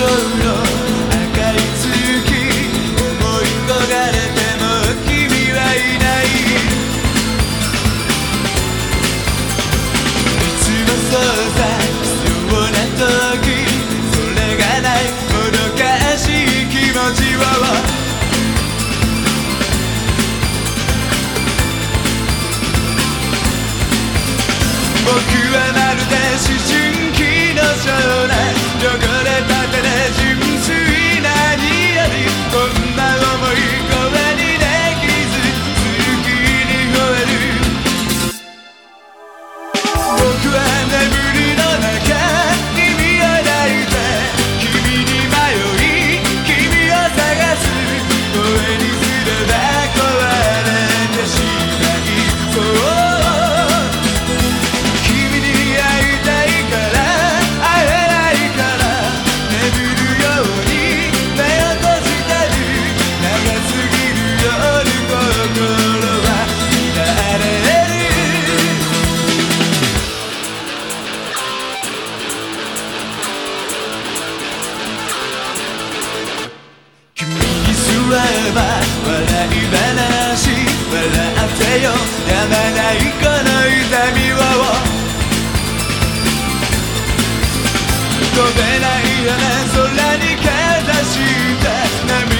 一个人。飛べないよね。空にかざした涙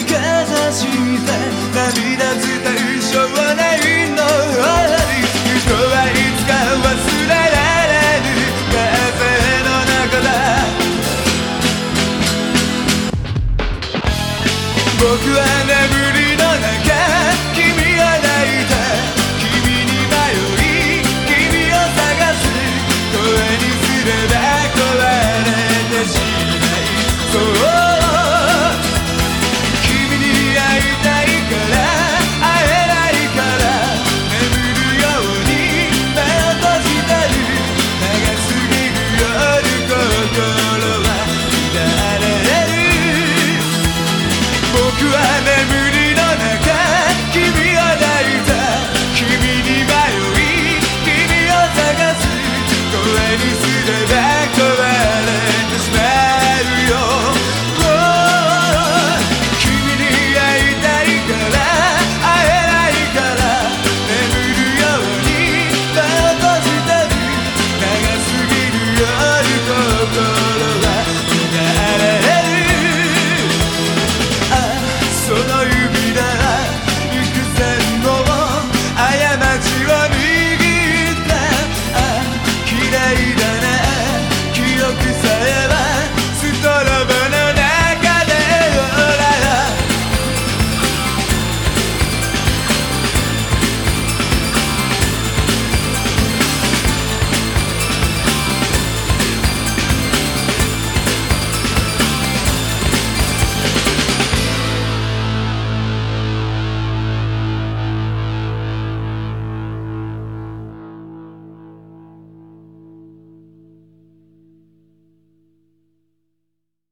시간